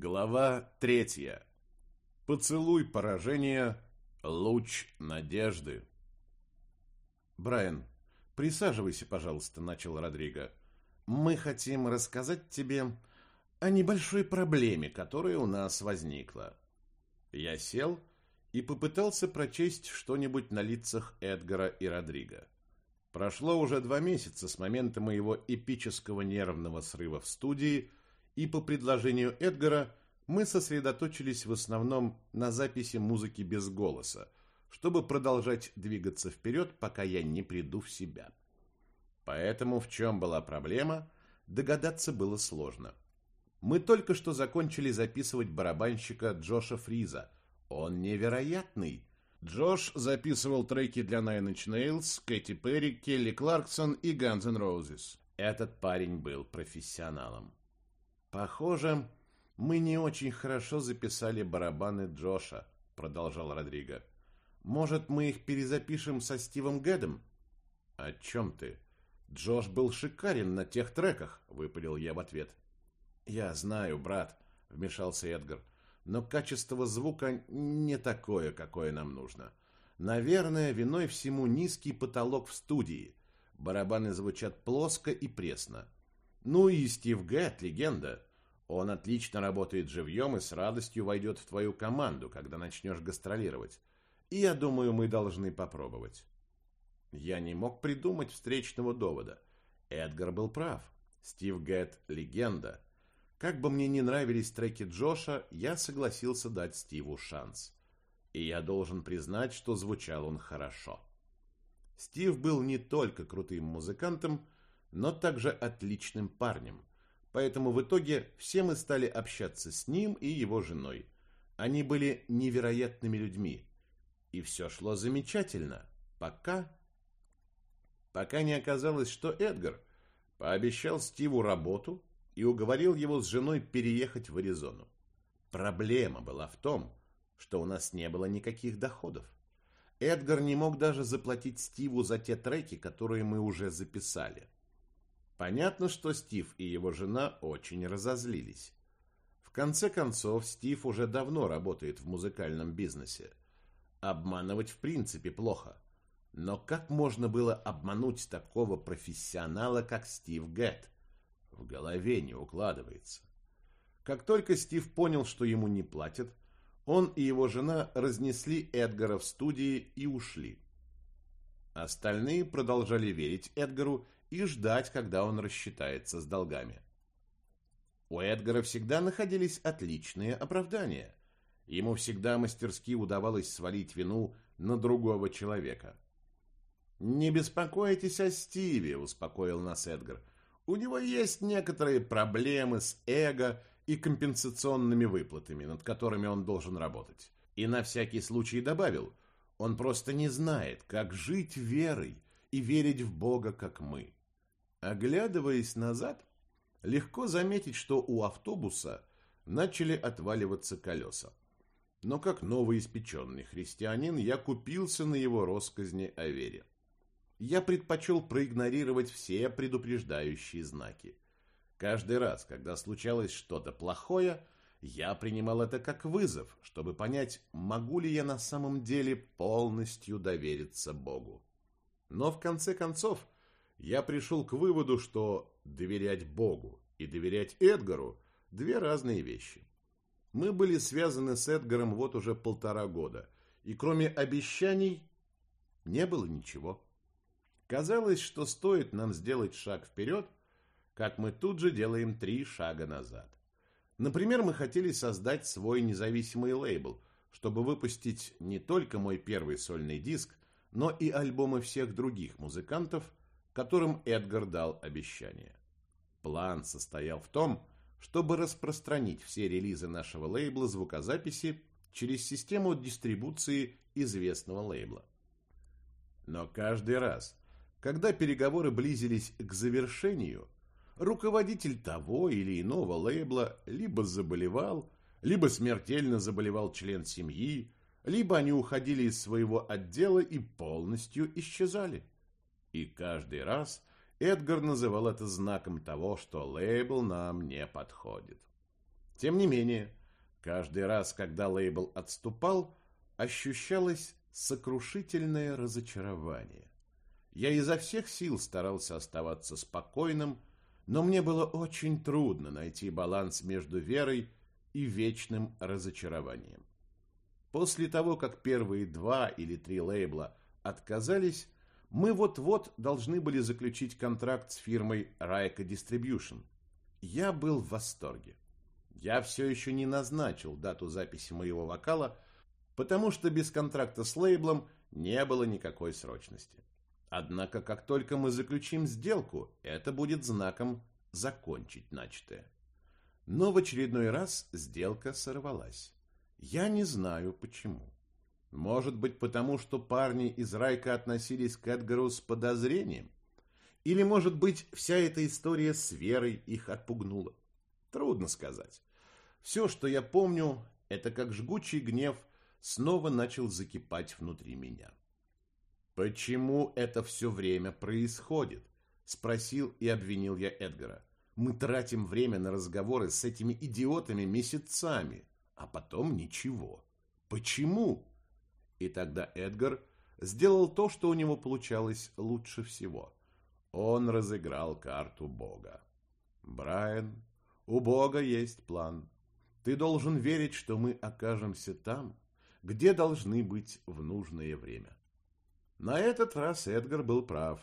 Глава третья. Поцелуй поражения, луч надежды. Брайан, присаживайся, пожалуйста, начал Родриго. Мы хотим рассказать тебе о небольшой проблеме, которая у нас возникла. Я сел и попытался прочесть что-нибудь на лицах Эдгара и Родриго. Прошло уже два месяца с момента моего эпического нервного срыва в студии, и по предложению Эдгара мы сосредоточились в основном на записи музыки без голоса, чтобы продолжать двигаться вперед, пока я не приду в себя. Поэтому в чем была проблема, догадаться было сложно. Мы только что закончили записывать барабанщика Джоша Фриза. Он невероятный. Джош записывал треки для Nine Inch Nails, Кэти Перри, Келли Кларксон и Guns N' Roses. Этот парень был профессионалом. Похоже, мы не очень хорошо записали барабаны Джоша, продолжал Родриго. Может, мы их перезапишем со Стивом Гэдом? О чем ты? Джош был шикарен на тех треках, выпалил я в ответ. Я знаю, брат, вмешался Эдгар но качество звука не такое, какое нам нужно. Наверное, виной всему низкий потолок в студии. Барабаны звучат плоско и пресно. Ну и Стив Гэтт, легенда. Он отлично работает живьем и с радостью войдет в твою команду, когда начнешь гастролировать. И я думаю, мы должны попробовать. Я не мог придумать встречного довода. Эдгар был прав. Стив Гэтт – легенда. Как бы мне ни нравились треки Джоша, я согласился дать Стиву шанс. И я должен признать, что звучал он хорошо. Стив был не только крутым музыкантом, но также отличным парнем. Поэтому в итоге все мы стали общаться с ним и его женой. Они были невероятными людьми. И все шло замечательно, пока... Пока не оказалось, что Эдгар пообещал Стиву работу, и уговорил его с женой переехать в Аризону. Проблема была в том, что у нас не было никаких доходов. Эдгар не мог даже заплатить Стиву за те треки, которые мы уже записали. Понятно, что Стив и его жена очень разозлились. В конце концов, Стив уже давно работает в музыкальном бизнесе. Обманывать в принципе плохо. Но как можно было обмануть такого профессионала, как Стив Гэтт? В голове не укладывается. Как только Стив понял, что ему не платят, он и его жена разнесли Эдгара в студии и ушли. Остальные продолжали верить Эдгару и ждать, когда он рассчитается с долгами. У Эдгара всегда находились отличные оправдания. Ему всегда мастерски удавалось свалить вину на другого человека. «Не беспокойтесь о Стиве», — успокоил нас Эдгар. У него есть некоторые проблемы с эго и компенсационными выплатами, над которыми он должен работать. И на всякий случай добавил, он просто не знает, как жить верой и верить в Бога, как мы. Оглядываясь назад, легко заметить, что у автобуса начали отваливаться колеса. Но как новоиспеченный христианин я купился на его росказни о вере я предпочел проигнорировать все предупреждающие знаки. Каждый раз, когда случалось что-то плохое, я принимал это как вызов, чтобы понять, могу ли я на самом деле полностью довериться Богу. Но в конце концов, я пришел к выводу, что доверять Богу и доверять Эдгару – две разные вещи. Мы были связаны с Эдгаром вот уже полтора года, и кроме обещаний не было ничего. Казалось, что стоит нам сделать шаг вперед, как мы тут же делаем три шага назад. Например, мы хотели создать свой независимый лейбл, чтобы выпустить не только мой первый сольный диск, но и альбомы всех других музыкантов, которым Эдгар дал обещание. План состоял в том, чтобы распространить все релизы нашего лейбла звукозаписи через систему дистрибуции известного лейбла. Но каждый раз, когда переговоры близились к завершению, руководитель того или иного лейбла либо заболевал, либо смертельно заболевал член семьи, либо они уходили из своего отдела и полностью исчезали. И каждый раз Эдгар называл это знаком того, что лейбл нам не подходит. Тем не менее, каждый раз, когда лейбл отступал, ощущалось сокрушительное разочарование. Я изо всех сил старался оставаться спокойным, но мне было очень трудно найти баланс между верой и вечным разочарованием. После того, как первые два или три лейбла отказались, мы вот-вот должны были заключить контракт с фирмой Raika Distribution. Я был в восторге. Я все еще не назначил дату записи моего вокала, потому что без контракта с лейблом не было никакой срочности. Однако, как только мы заключим сделку, это будет знаком закончить начатое. Но в очередной раз сделка сорвалась. Я не знаю почему. Может быть, потому что парни из Райка относились к Эдгару с подозрением? Или, может быть, вся эта история с Верой их отпугнула? Трудно сказать. Все, что я помню, это как жгучий гнев снова начал закипать внутри меня. «Почему это все время происходит?» – спросил и обвинил я Эдгара. «Мы тратим время на разговоры с этими идиотами месяцами, а потом ничего. Почему?» И тогда Эдгар сделал то, что у него получалось лучше всего. Он разыграл карту Бога. «Брайан, у Бога есть план. Ты должен верить, что мы окажемся там, где должны быть в нужное время». На этот раз Эдгар был прав.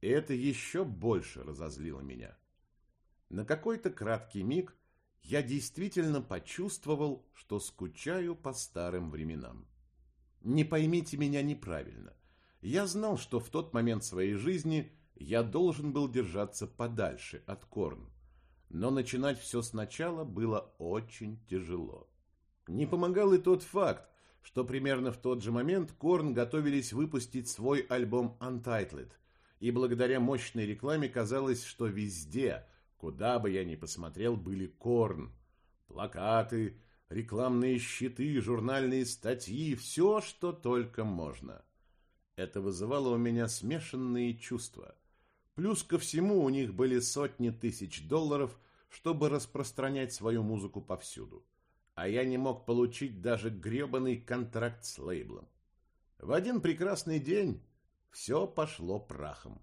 И это еще больше разозлило меня. На какой-то краткий миг я действительно почувствовал, что скучаю по старым временам. Не поймите меня неправильно. Я знал, что в тот момент своей жизни я должен был держаться подальше от Корн. Но начинать все сначала было очень тяжело. Не помогал и тот факт, что примерно в тот же момент Корн готовились выпустить свой альбом Untitled, и благодаря мощной рекламе казалось, что везде, куда бы я ни посмотрел, были Корн. Плакаты, рекламные щиты, журнальные статьи, все, что только можно. Это вызывало у меня смешанные чувства. Плюс ко всему у них были сотни тысяч долларов, чтобы распространять свою музыку повсюду а я не мог получить даже гребаный контракт с лейблом. В один прекрасный день все пошло прахом.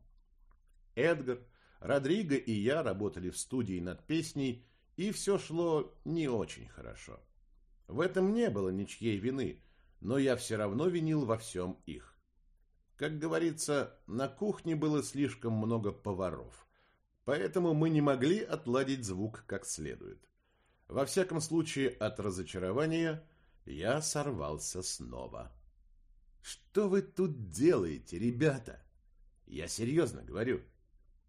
Эдгар, Родриго и я работали в студии над песней, и все шло не очень хорошо. В этом не было ничьей вины, но я все равно винил во всем их. Как говорится, на кухне было слишком много поваров, поэтому мы не могли отладить звук как следует. Во всяком случае, от разочарования я сорвался снова. «Что вы тут делаете, ребята?» «Я серьезно говорю.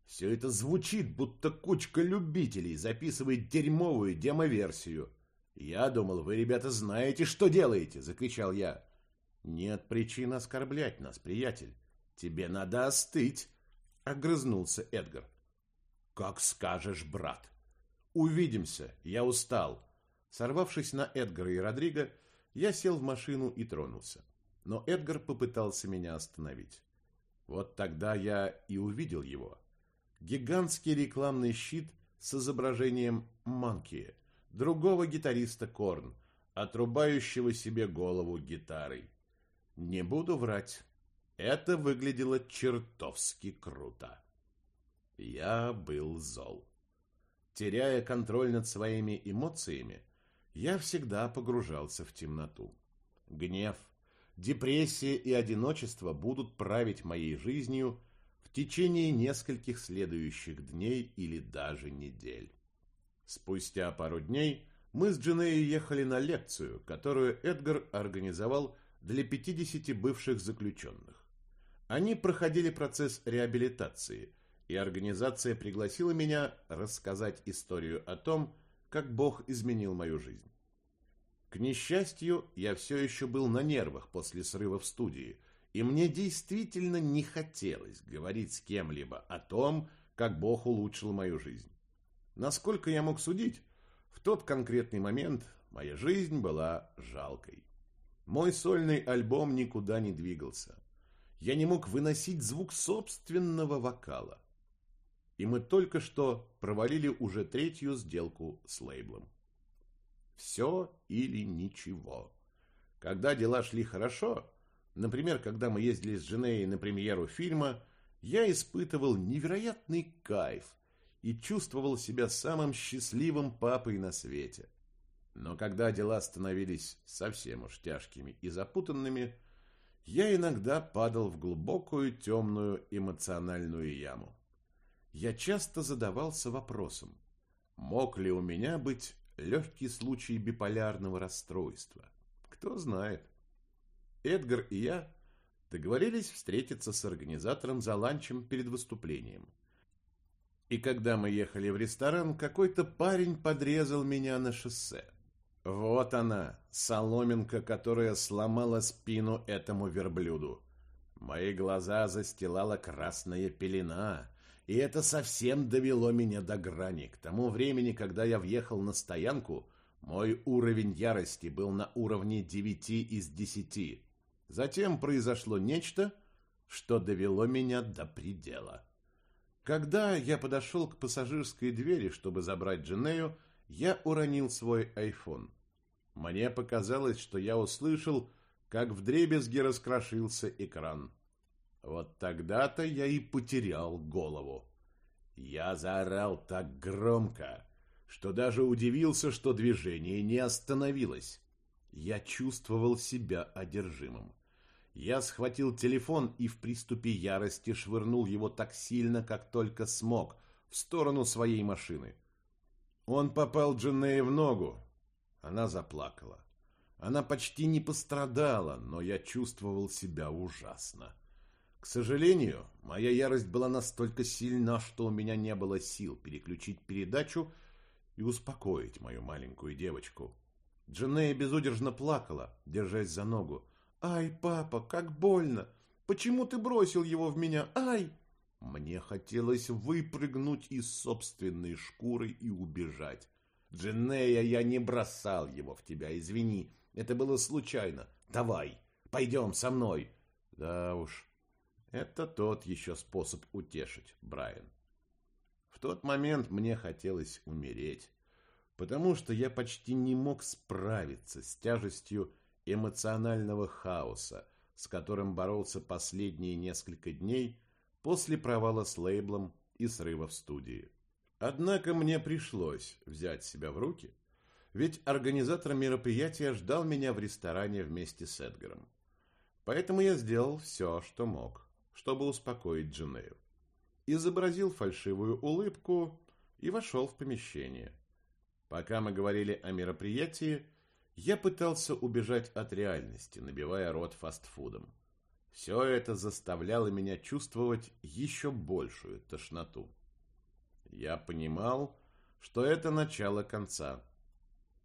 Все это звучит, будто кучка любителей записывает дерьмовую демоверсию. Я думал, вы, ребята, знаете, что делаете!» — закричал я. «Нет причин оскорблять нас, приятель. Тебе надо остыть!» — огрызнулся Эдгар. «Как скажешь, брат!» «Увидимся, я устал». Сорвавшись на Эдгара и Родриго, я сел в машину и тронулся. Но Эдгар попытался меня остановить. Вот тогда я и увидел его. Гигантский рекламный щит с изображением Манки, другого гитариста Корн, отрубающего себе голову гитарой. Не буду врать, это выглядело чертовски круто. Я был зол. Теряя контроль над своими эмоциями, я всегда погружался в темноту. Гнев, депрессия и одиночество будут править моей жизнью в течение нескольких следующих дней или даже недель. Спустя пару дней мы с Джинеей ехали на лекцию, которую Эдгар организовал для 50 бывших заключенных. Они проходили процесс реабилитации – и организация пригласила меня рассказать историю о том, как Бог изменил мою жизнь. К несчастью, я все еще был на нервах после срыва в студии, и мне действительно не хотелось говорить с кем-либо о том, как Бог улучшил мою жизнь. Насколько я мог судить, в тот конкретный момент моя жизнь была жалкой. Мой сольный альбом никуда не двигался. Я не мог выносить звук собственного вокала и мы только что провалили уже третью сделку с лейблом. Все или ничего. Когда дела шли хорошо, например, когда мы ездили с Женей на премьеру фильма, я испытывал невероятный кайф и чувствовал себя самым счастливым папой на свете. Но когда дела становились совсем уж тяжкими и запутанными, я иногда падал в глубокую темную эмоциональную яму. Я часто задавался вопросом, мог ли у меня быть легкий случай биполярного расстройства. Кто знает. Эдгар и я договорились встретиться с организатором за ланчем перед выступлением. И когда мы ехали в ресторан, какой-то парень подрезал меня на шоссе. Вот она, соломинка, которая сломала спину этому верблюду. Мои глаза застилала красная пелена, и это совсем довело меня до грани. К тому времени, когда я въехал на стоянку, мой уровень ярости был на уровне 9 из 10. Затем произошло нечто, что довело меня до предела. Когда я подошел к пассажирской двери, чтобы забрать Дженею, я уронил свой iPhone. Мне показалось, что я услышал, как вдребезги раскрошился экран. Вот тогда-то я и потерял голову. Я заорал так громко, что даже удивился, что движение не остановилось. Я чувствовал себя одержимым. Я схватил телефон и в приступе ярости швырнул его так сильно, как только смог, в сторону своей машины. Он попал Дженнее в ногу. Она заплакала. Она почти не пострадала, но я чувствовал себя ужасно. К сожалению, моя ярость была настолько сильна, что у меня не было сил переключить передачу и успокоить мою маленькую девочку. Дженея безудержно плакала, держась за ногу. «Ай, папа, как больно! Почему ты бросил его в меня? Ай!» Мне хотелось выпрыгнуть из собственной шкуры и убежать. «Дженея, я не бросал его в тебя, извини. Это было случайно. Давай, пойдем со мной». «Да уж, это тот еще способ утешить, Брайан. В тот момент мне хотелось умереть, потому что я почти не мог справиться с тяжестью эмоционального хаоса, с которым боролся последние несколько дней после провала с лейблом и срыва в студии. Однако мне пришлось взять себя в руки, ведь организатор мероприятия ждал меня в ресторане вместе с Эдгаром. Поэтому я сделал все, что мог чтобы успокоить Джинею. Изобразил фальшивую улыбку и вошел в помещение. Пока мы говорили о мероприятии, я пытался убежать от реальности, набивая рот фастфудом. Все это заставляло меня чувствовать еще большую тошноту. Я понимал, что это начало конца.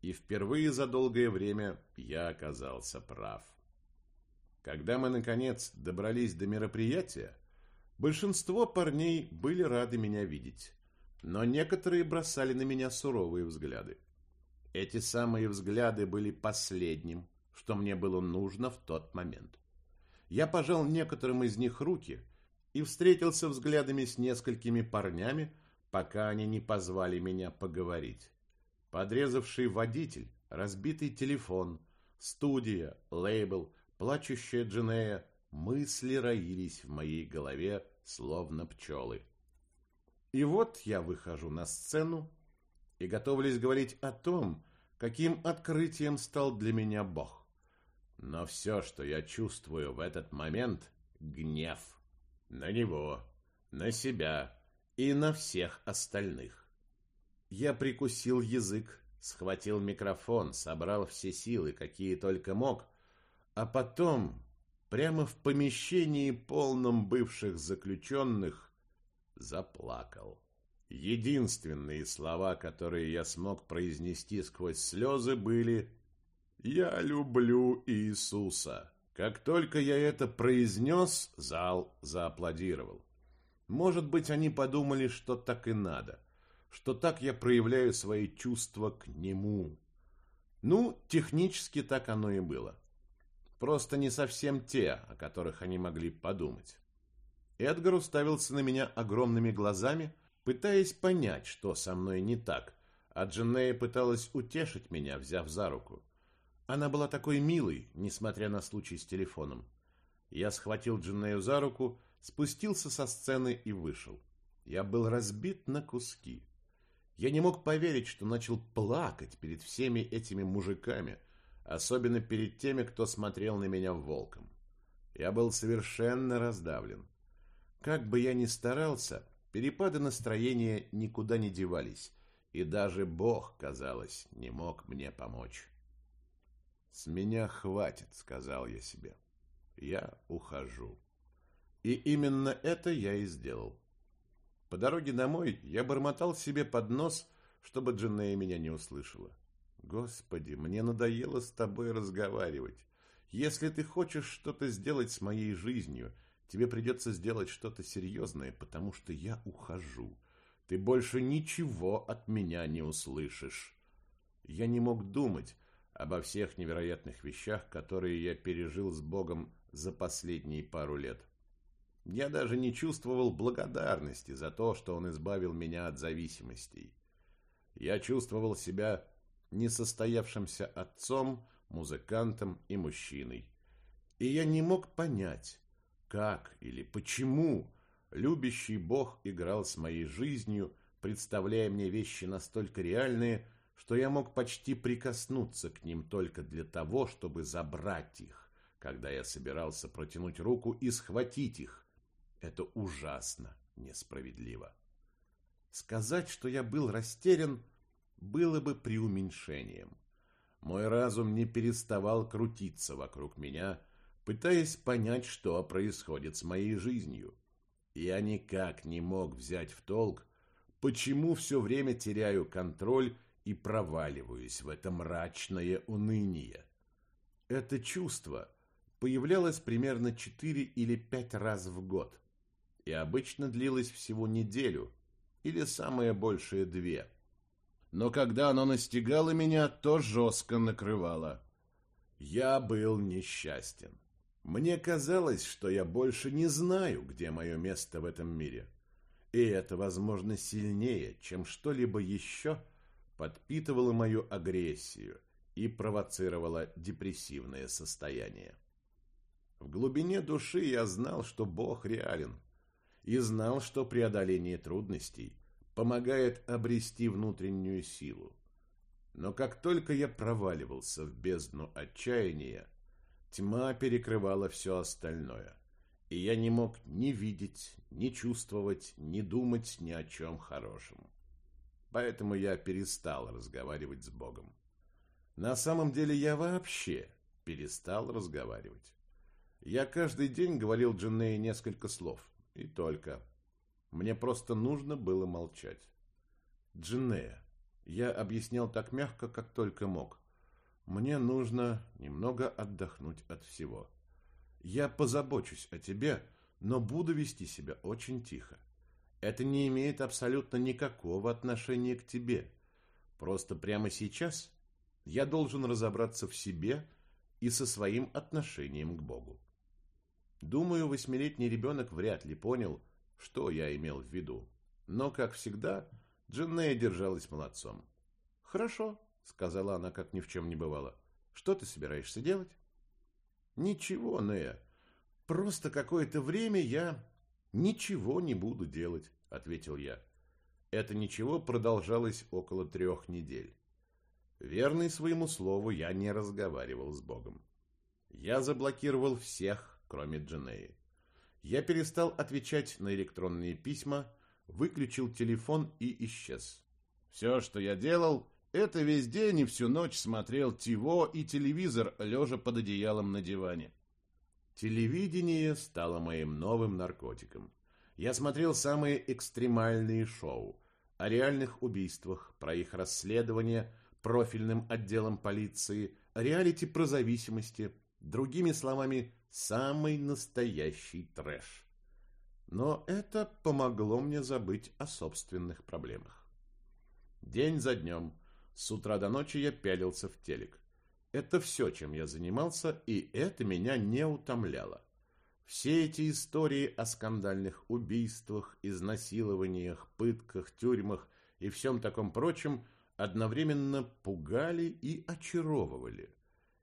И впервые за долгое время я оказался прав. Когда мы, наконец, добрались до мероприятия, большинство парней были рады меня видеть, но некоторые бросали на меня суровые взгляды. Эти самые взгляды были последним, что мне было нужно в тот момент. Я пожал некоторым из них руки и встретился взглядами с несколькими парнями, пока они не позвали меня поговорить. Подрезавший водитель, разбитый телефон, студия, лейбл – плачущая Джинея, мысли роились в моей голове, словно пчелы. И вот я выхожу на сцену и готовлюсь говорить о том, каким открытием стал для меня Бог. Но все, что я чувствую в этот момент — гнев. На него, на себя и на всех остальных. Я прикусил язык, схватил микрофон, собрал все силы, какие только мог — а потом, прямо в помещении, полном бывших заключенных, заплакал. Единственные слова, которые я смог произнести сквозь слезы, были «Я люблю Иисуса». Как только я это произнес, зал зааплодировал. Может быть, они подумали, что так и надо, что так я проявляю свои чувства к Нему. Ну, технически так оно и было. Просто не совсем те, о которых они могли подумать. Эдгар уставился на меня огромными глазами, пытаясь понять, что со мной не так, а Дженнея пыталась утешить меня, взяв за руку. Она была такой милой, несмотря на случай с телефоном. Я схватил Дженнею за руку, спустился со сцены и вышел. Я был разбит на куски. Я не мог поверить, что начал плакать перед всеми этими мужиками, особенно перед теми, кто смотрел на меня волком. Я был совершенно раздавлен. Как бы я ни старался, перепады настроения никуда не девались, и даже Бог, казалось, не мог мне помочь. «С меня хватит», — сказал я себе. «Я ухожу». И именно это я и сделал. По дороге домой я бормотал себе под нос, чтобы Дженнея меня не услышала. «Господи, мне надоело с тобой разговаривать. Если ты хочешь что-то сделать с моей жизнью, тебе придется сделать что-то серьезное, потому что я ухожу. Ты больше ничего от меня не услышишь». Я не мог думать обо всех невероятных вещах, которые я пережил с Богом за последние пару лет. Я даже не чувствовал благодарности за то, что он избавил меня от зависимостей. Я чувствовал себя несостоявшимся отцом, музыкантом и мужчиной. И я не мог понять, как или почему любящий Бог играл с моей жизнью, представляя мне вещи настолько реальные, что я мог почти прикоснуться к ним только для того, чтобы забрать их, когда я собирался протянуть руку и схватить их, это ужасно несправедливо. Сказать, что я был растерян, было бы преуменьшением. Мой разум не переставал крутиться вокруг меня, пытаясь понять, что происходит с моей жизнью. Я никак не мог взять в толк, почему все время теряю контроль и проваливаюсь в это мрачное уныние. Это чувство появлялось примерно четыре или пять раз в год и обычно длилось всего неделю или самое большее две. Но когда оно настигало меня, то жестко накрывало. Я был несчастен. Мне казалось, что я больше не знаю, где мое место в этом мире. И это, возможно, сильнее, чем что-либо еще, подпитывало мою агрессию и провоцировало депрессивное состояние. В глубине души я знал, что Бог реален, и знал, что преодоление трудностей помогает обрести внутреннюю силу. Но как только я проваливался в бездну отчаяния, тьма перекрывала все остальное, и я не мог ни видеть, ни чувствовать, ни думать ни о чем хорошем. Поэтому я перестал разговаривать с Богом. На самом деле я вообще перестал разговаривать. Я каждый день говорил Дженнее несколько слов, и только. Мне просто нужно было молчать. Джиннея. Я объяснял так мягко, как только мог. Мне нужно немного отдохнуть от всего. Я позабочусь о тебе, но буду вести себя очень тихо. Это не имеет абсолютно никакого отношения к тебе. Просто прямо сейчас я должен разобраться в себе и со своим отношением к Богу. Думаю, восьмилетний ребенок вряд ли понял, что я имел в виду. Но, как всегда, Дженнея держалась молодцом. «Хорошо», — сказала она, как ни в чем не бывало. «Что ты собираешься делать?» «Ничего, Нея. Просто какое-то время я ничего не буду делать», — ответил я. Это ничего продолжалось около трех недель. Верный своему слову, я не разговаривал с Богом. Я заблокировал всех, кроме Дженеи. Я перестал отвечать на электронные письма, выключил телефон и исчез. Все, что я делал, это весь день и всю ночь смотрел ТиВо и телевизор, лежа под одеялом на диване. Телевидение стало моим новым наркотиком. Я смотрел самые экстремальные шоу о реальных убийствах, про их расследование профильным отделом полиции, реалити про зависимости, другими словами, Самый настоящий трэш. Но это помогло мне забыть о собственных проблемах. День за днем, с утра до ночи я пялился в телек. Это все, чем я занимался, и это меня не утомляло. Все эти истории о скандальных убийствах, изнасилованиях, пытках, тюрьмах и всем таком прочем одновременно пугали и очаровывали.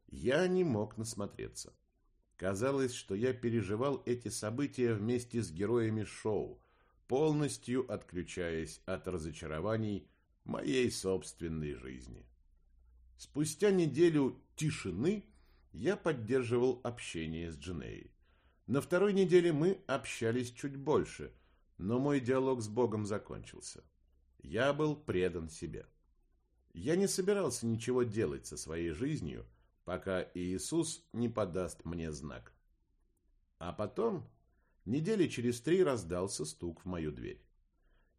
Я не мог насмотреться. Казалось, что я переживал эти события вместе с героями шоу, полностью отключаясь от разочарований моей собственной жизни. Спустя неделю тишины я поддерживал общение с Джинеей. На второй неделе мы общались чуть больше, но мой диалог с Богом закончился. Я был предан себе. Я не собирался ничего делать со своей жизнью, пока Иисус не подаст мне знак. А потом, недели через три, раздался стук в мою дверь.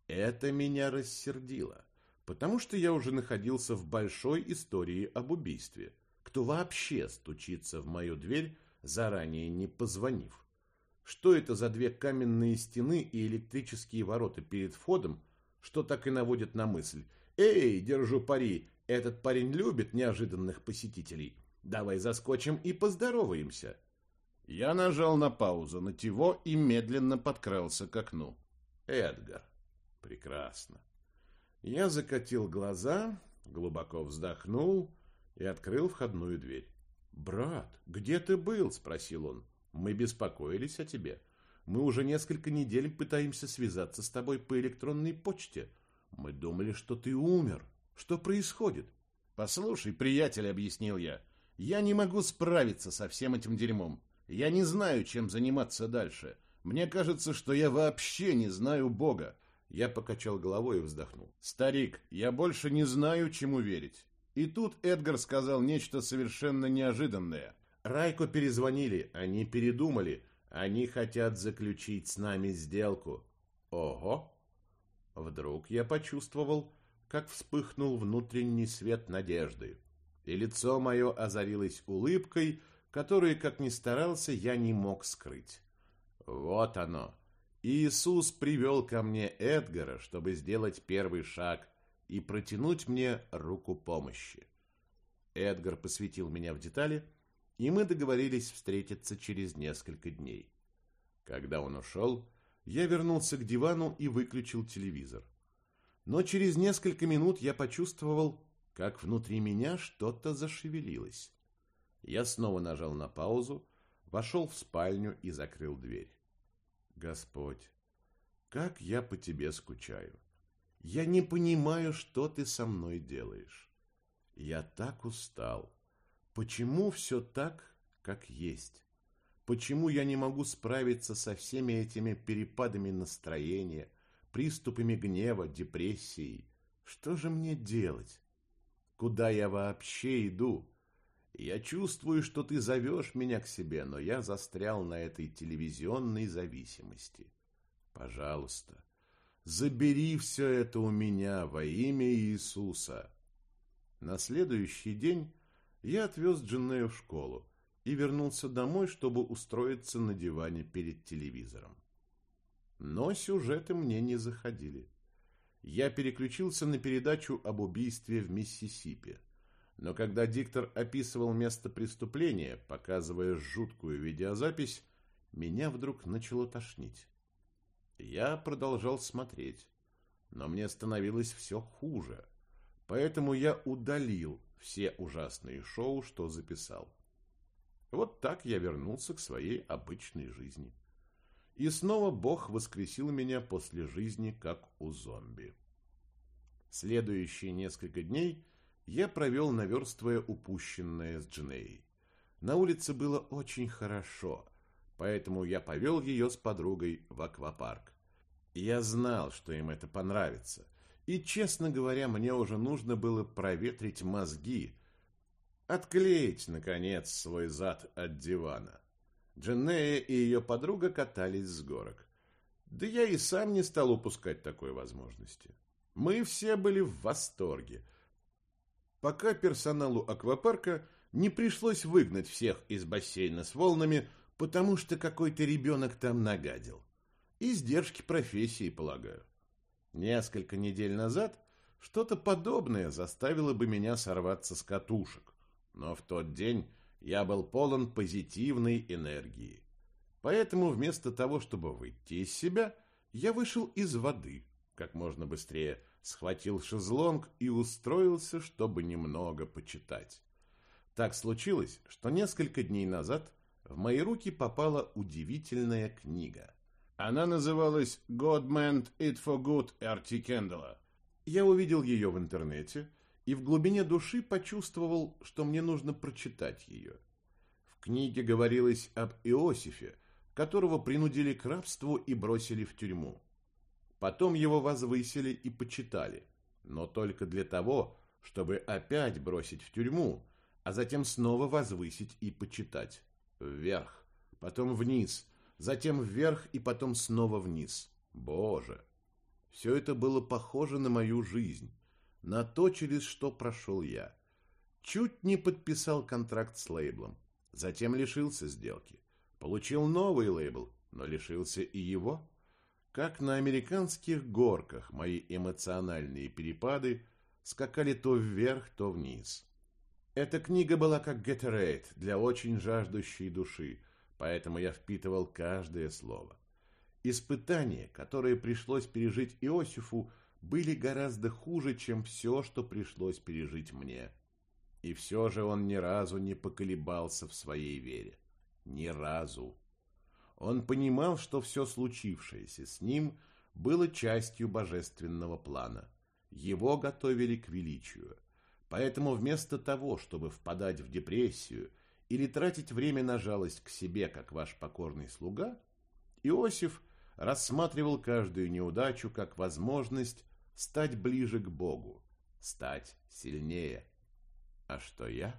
Это меня рассердило, потому что я уже находился в большой истории об убийстве. Кто вообще стучится в мою дверь, заранее не позвонив? Что это за две каменные стены и электрические ворота перед входом, что так и наводит на мысль «Эй, держу пари, этот парень любит неожиданных посетителей». Давай заскочим и поздороваемся. Я нажал на паузу на него и медленно подкрался к окну. Эдгар. Прекрасно. Я закатил глаза, глубоко вздохнул и открыл входную дверь. «Брат, где ты был?» – спросил он. «Мы беспокоились о тебе. Мы уже несколько недель пытаемся связаться с тобой по электронной почте. Мы думали, что ты умер. Что происходит?» «Послушай, приятель», – объяснил я, – я не могу справиться со всем этим дерьмом. Я не знаю, чем заниматься дальше. Мне кажется, что я вообще не знаю Бога. Я покачал головой и вздохнул. Старик, я больше не знаю, чему верить. И тут Эдгар сказал нечто совершенно неожиданное. Райко перезвонили, они передумали. Они хотят заключить с нами сделку. Ого! Вдруг я почувствовал, как вспыхнул внутренний свет надежды и лицо мое озарилось улыбкой, которую, как ни старался, я не мог скрыть. Вот оно. Иисус привел ко мне Эдгара, чтобы сделать первый шаг и протянуть мне руку помощи. Эдгар посвятил меня в детали, и мы договорились встретиться через несколько дней. Когда он ушел, я вернулся к дивану и выключил телевизор. Но через несколько минут я почувствовал, как внутри меня что-то зашевелилось. Я снова нажал на паузу, вошел в спальню и закрыл дверь. Господь, как я по тебе скучаю. Я не понимаю, что ты со мной делаешь. Я так устал. Почему все так, как есть? Почему я не могу справиться со всеми этими перепадами настроения, приступами гнева, депрессией? Что же мне делать? Куда я вообще иду? Я чувствую, что ты зовешь меня к себе, но я застрял на этой телевизионной зависимости. Пожалуйста, забери все это у меня во имя Иисуса. На следующий день я отвез Джиннею в школу и вернулся домой, чтобы устроиться на диване перед телевизором. Но сюжеты мне не заходили я переключился на передачу об убийстве в Миссисипи. Но когда диктор описывал место преступления, показывая жуткую видеозапись, меня вдруг начало тошнить. Я продолжал смотреть, но мне становилось все хуже, поэтому я удалил все ужасные шоу, что записал. Вот так я вернулся к своей обычной жизни. И снова Бог воскресил меня после жизни, как у зомби. Следующие несколько дней я провел, наверстывая упущенное с Джинеей. На улице было очень хорошо, поэтому я повел ее с подругой в аквапарк. Я знал, что им это понравится, и, честно говоря, мне уже нужно было проветрить мозги, отклеить, наконец, свой зад от дивана. Дженея и ее подруга катались с горок. Да я и сам не стал упускать такой возможности. Мы все были в восторге. Пока персоналу аквапарка не пришлось выгнать всех из бассейна с волнами, потому что какой-то ребенок там нагадил. Издержки профессии, полагаю. Несколько недель назад что-то подобное заставило бы меня сорваться с катушек. Но в тот день я был полон позитивной энергии. Поэтому вместо того, чтобы выйти из себя, я вышел из воды как можно быстрее, схватил шезлонг и устроился, чтобы немного почитать. Так случилось, что несколько дней назад в мои руки попала удивительная книга. Она называлась «God meant it for good» Эрти Кендалла. Я увидел ее в интернете и в глубине души почувствовал, что мне нужно прочитать ее. В книге говорилось об Иосифе, которого принудили к рабству и бросили в тюрьму. Потом его возвысили и почитали, но только для того, чтобы опять бросить в тюрьму, а затем снова возвысить и почитать. Вверх, потом вниз, затем вверх и потом снова вниз. Боже! Все это было похоже на мою жизнь, на то, через что прошел я. Чуть не подписал контракт с лейблом, затем лишился сделки. Получил новый лейбл, но лишился и его. Как на американских горках мои эмоциональные перепады скакали то вверх, то вниз. Эта книга была как Gatorade для очень жаждущей души, поэтому я впитывал каждое слово. Испытания, которые пришлось пережить Иосифу, были гораздо хуже, чем все, что пришлось пережить мне. И все же он ни разу не поколебался в своей вере. Ни разу. Он понимал, что все случившееся с ним было частью божественного плана. Его готовили к величию. Поэтому вместо того, чтобы впадать в депрессию или тратить время на жалость к себе, как ваш покорный слуга, Иосиф рассматривал каждую неудачу как возможность стать ближе к Богу, стать сильнее. А что я?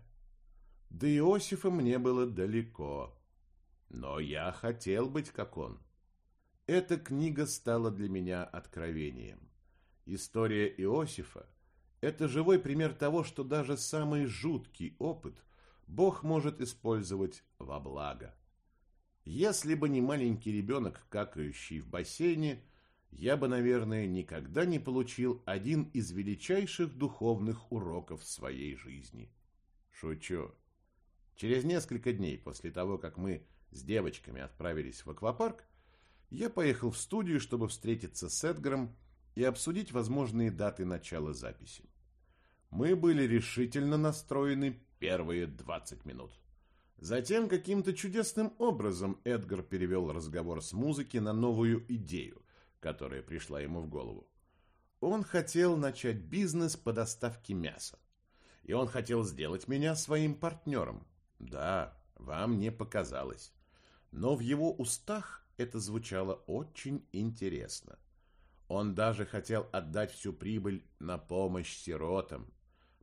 До Иосифа мне было далеко, но я хотел быть как он. Эта книга стала для меня откровением. История Иосифа – это живой пример того, что даже самый жуткий опыт Бог может использовать во благо. Если бы не маленький ребенок, какающий в бассейне, я бы, наверное, никогда не получил один из величайших духовных уроков своей жизни. Шучу. Через несколько дней после того, как мы с девочками отправились в аквапарк, я поехал в студию, чтобы встретиться с Эдгаром и обсудить возможные даты начала записи. Мы были решительно настроены первые 20 минут. Затем каким-то чудесным образом Эдгар перевел разговор с музыки на новую идею, которая пришла ему в голову. Он хотел начать бизнес по доставке мяса. И он хотел сделать меня своим партнером. Да, вам не показалось. Но в его устах это звучало очень интересно. Он даже хотел отдать всю прибыль на помощь сиротам.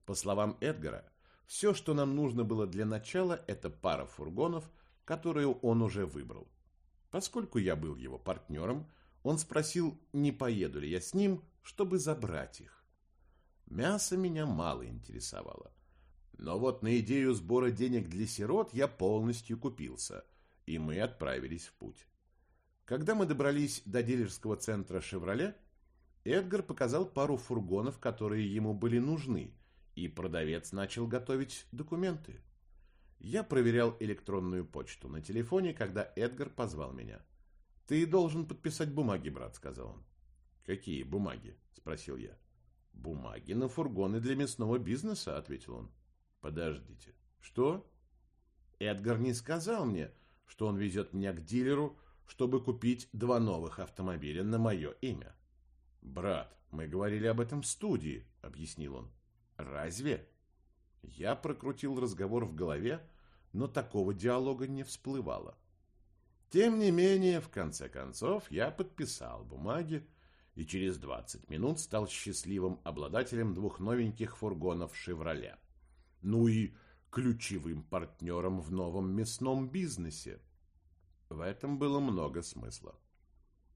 По словам Эдгара, все, что нам нужно было для начала, это пара фургонов, которые он уже выбрал. Поскольку я был его партнером, он спросил, не поеду ли я с ним, чтобы забрать их. Мясо меня мало интересовало. Но вот на идею сбора денег для сирот я полностью купился, и мы отправились в путь. Когда мы добрались до дилерского центра «Шевроле», Эдгар показал пару фургонов, которые ему были нужны, и продавец начал готовить документы. Я проверял электронную почту на телефоне, когда Эдгар позвал меня. «Ты должен подписать бумаги, брат», — сказал он. «Какие бумаги?» — спросил я. «Бумаги на фургоны для мясного бизнеса», — ответил он. «Подождите. Что?» Эдгар не сказал мне, что он везет меня к дилеру, чтобы купить два новых автомобиля на мое имя. «Брат, мы говорили об этом в студии», — объяснил он. Разве? Я прокрутил разговор в голове, но такого диалога не всплывало. Тем не менее, в конце концов, я подписал бумаги и через 20 минут стал счастливым обладателем двух новеньких фургонов «Шевроле». Ну и ключевым партнером в новом мясном бизнесе. В этом было много смысла.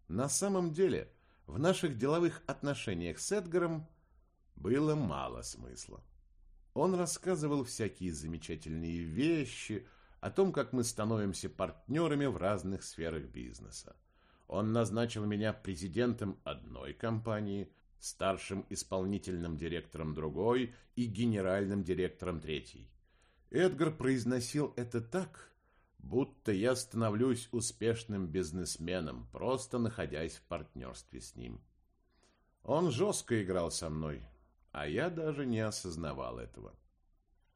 На самом деле, в наших деловых отношениях с Эдгаром было мало смысла. Он рассказывал всякие замечательные вещи о том, как мы становимся партнерами в разных сферах бизнеса. Он назначил меня президентом одной компании, старшим исполнительным директором другой и генеральным директором третьей. Эдгар произносил это так, будто я становлюсь успешным бизнесменом, просто находясь в партнерстве с ним. Он жестко играл со мной, а я даже не осознавал этого.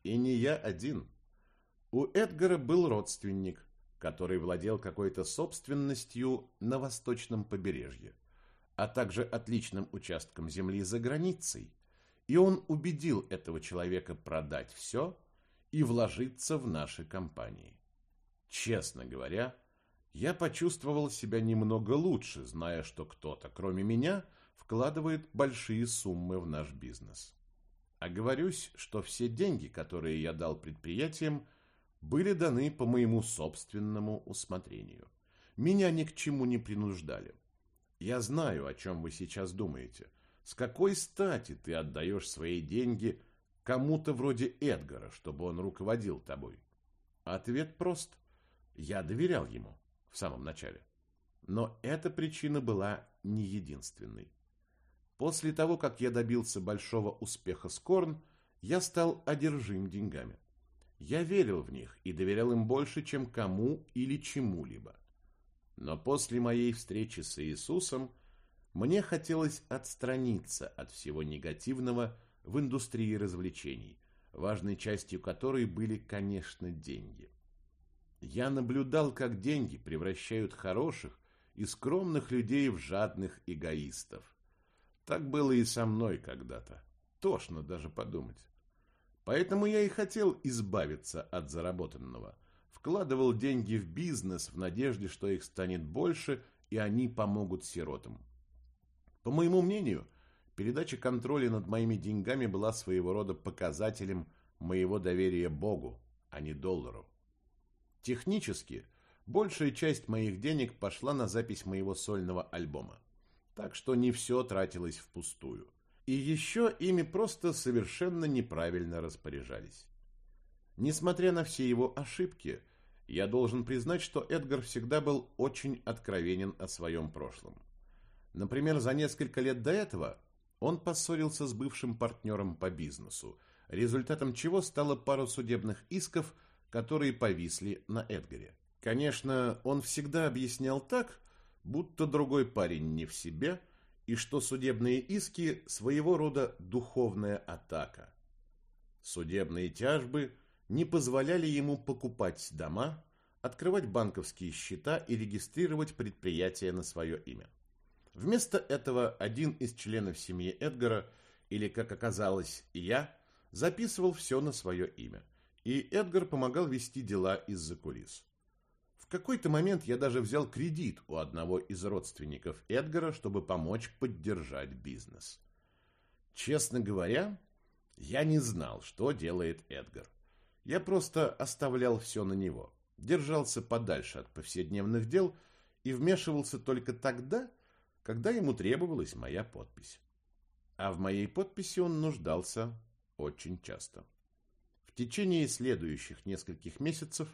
И не я один. У Эдгара был родственник, который владел какой-то собственностью на восточном побережье, а также отличным участком земли за границей, и он убедил этого человека продать все и вложиться в наши компании. Честно говоря, я почувствовал себя немного лучше, зная, что кто-то, кроме меня, вкладывает большие суммы в наш бизнес. Оговорюсь, что все деньги, которые я дал предприятиям, были даны по моему собственному усмотрению. Меня ни к чему не принуждали. Я знаю, о чем вы сейчас думаете. С какой стати ты отдаешь свои деньги кому-то вроде Эдгара, чтобы он руководил тобой? Ответ прост. Я доверял ему в самом начале. Но эта причина была не единственной. После того, как я добился большого успеха с Корн, я стал одержим деньгами. Я верил в них и доверял им больше, чем кому или чему-либо. Но после моей встречи с Иисусом мне хотелось отстраниться от всего негативного в индустрии развлечений, важной частью которой были, конечно, деньги. Я наблюдал, как деньги превращают хороших и скромных людей в жадных эгоистов. Так было и со мной когда-то. Тошно даже подумать. Поэтому я и хотел избавиться от заработанного. Вкладывал деньги в бизнес в надежде, что их станет больше, и они помогут сиротам. По моему мнению, передача контроля над моими деньгами была своего рода показателем моего доверия Богу, а не доллару. Технически, большая часть моих денег пошла на запись моего сольного альбома так что не все тратилось впустую. И еще ими просто совершенно неправильно распоряжались. Несмотря на все его ошибки, я должен признать, что Эдгар всегда был очень откровенен о своем прошлом. Например, за несколько лет до этого он поссорился с бывшим партнером по бизнесу, результатом чего стало пару судебных исков, которые повисли на Эдгаре. Конечно, он всегда объяснял так, будто другой парень не в себе, и что судебные иски – своего рода духовная атака. Судебные тяжбы не позволяли ему покупать дома, открывать банковские счета и регистрировать предприятия на свое имя. Вместо этого один из членов семьи Эдгара, или, как оказалось, я, записывал все на свое имя, и Эдгар помогал вести дела из-за кулис какой-то момент я даже взял кредит у одного из родственников Эдгара, чтобы помочь поддержать бизнес. Честно говоря, я не знал, что делает Эдгар. Я просто оставлял все на него, держался подальше от повседневных дел и вмешивался только тогда, когда ему требовалась моя подпись. А в моей подписи он нуждался очень часто. В течение следующих нескольких месяцев